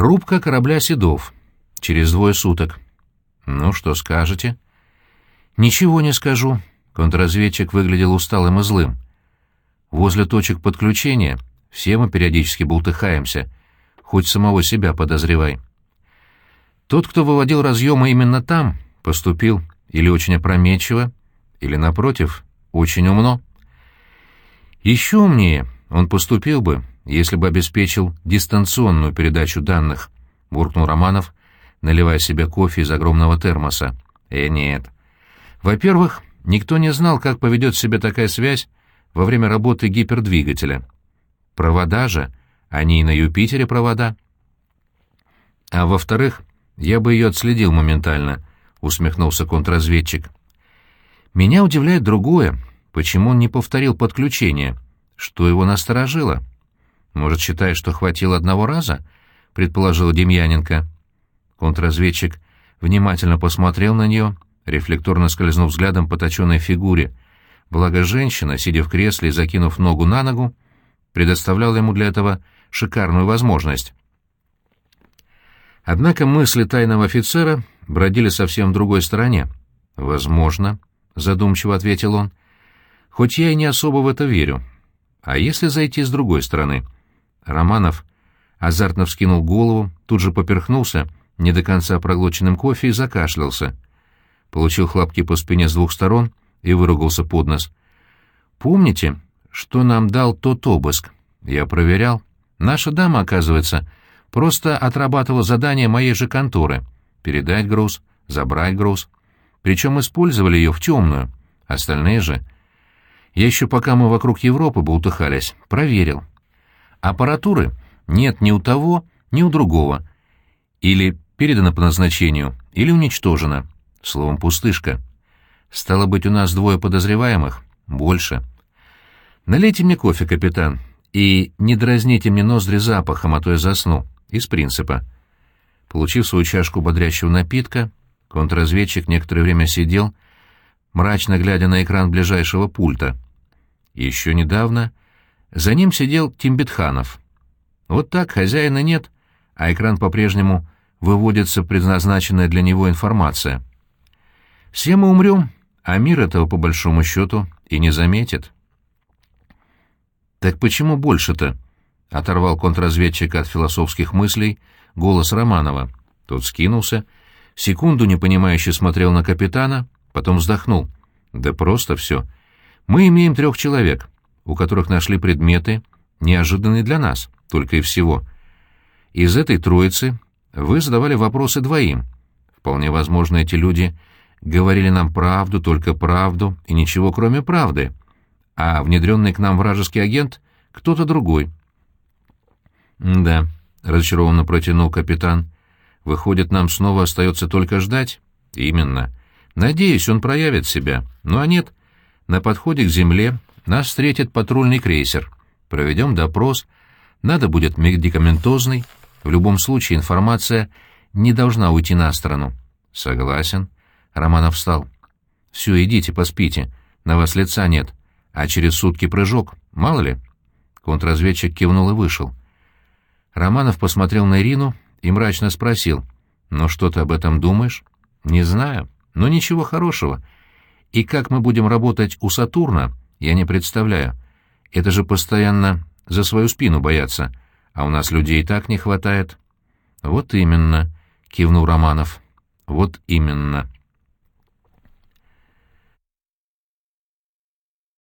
Рубка корабля «Седов». Через двое суток. Ну, что скажете? Ничего не скажу. Контрразведчик выглядел усталым и злым. Возле точек подключения все мы периодически бултыхаемся. Хоть самого себя подозревай. Тот, кто выводил разъемы именно там, поступил или очень опрометчиво, или, напротив, очень умно. Еще умнее он поступил бы, если бы обеспечил дистанционную передачу данных, — буркнул Романов, наливая себе кофе из огромного термоса. Э, нет. Во-первых, никто не знал, как поведет себя такая связь во время работы гипердвигателя. Провода же, они и на Юпитере провода. А во-вторых, я бы ее отследил моментально, — усмехнулся контрразведчик. Меня удивляет другое. Почему он не повторил подключение? Что его насторожило? Может, считает, что хватило одного раза? — предположил Демьяненко. Контрразведчик внимательно посмотрел на нее, рефлекторно скользнув взглядом по точенной фигуре. Благо женщина, сидя в кресле и закинув ногу на ногу, предоставляла ему для этого шикарную возможность. Однако мысли тайного офицера бродили совсем в другой стороне. «Возможно», — задумчиво ответил он, — «хоть я и не особо в это верю. А если зайти с другой стороны?» Романов азартно вскинул голову, тут же поперхнулся, не до конца проглоченным кофе и закашлялся. Получил хлопки по спине с двух сторон и выругался под нос. «Помните, что нам дал тот обыск?» «Я проверял. Наша дама, оказывается, просто отрабатывала задание моей же конторы. Передать груз, забрать груз. Причем использовали ее в темную. Остальные же...» Я еще пока мы вокруг Европы болтыхались, проверил. Аппаратуры нет ни у того, ни у другого. Или передана по назначению, или уничтожена. Словом, пустышка. Стало быть, у нас двое подозреваемых? Больше. Налейте мне кофе, капитан, и не дразните мне ноздри запахом, а то я засну. Из принципа. Получив свою чашку бодрящего напитка, контрразведчик некоторое время сидел, мрачно глядя на экран ближайшего пульта. Еще недавно за ним сидел Тимбетханов. Вот так хозяина нет, а экран по-прежнему выводится предназначенная для него информация. Все мы умрем, а мир этого, по большому счету, и не заметит. «Так почему больше-то?» — оторвал контрразведчик от философских мыслей голос Романова. Тот скинулся, секунду непонимающе смотрел на капитана, потом вздохнул. «Да просто все. Мы имеем трех человек, у которых нашли предметы, неожиданные для нас, только и всего. Из этой троицы вы задавали вопросы двоим. Вполне возможно, эти люди говорили нам правду, только правду и ничего кроме правды, а внедренный к нам вражеский агент — кто-то другой. «Да», — разочарованно протянул капитан, — «выходит, нам снова остается только ждать?» «Именно. Надеюсь, он проявит себя. Ну а нет, на подходе к земле нас встретит патрульный крейсер. Проведем допрос. Надо будет медикаментозный. В любом случае информация не должна уйти на сторону. Согласен. Романов встал. Все, идите, поспите. На вас лица нет. А через сутки прыжок. Мало ли. Контрразведчик кивнул и вышел. Романов посмотрел на Ирину и мрачно спросил. «Ну что ты об этом думаешь?» «Не знаю. Но ничего хорошего. И как мы будем работать у Сатурна, я не представляю. Это же постоянно за свою спину бояться, а у нас людей так не хватает. — Вот именно, — кивнул Романов. — Вот именно.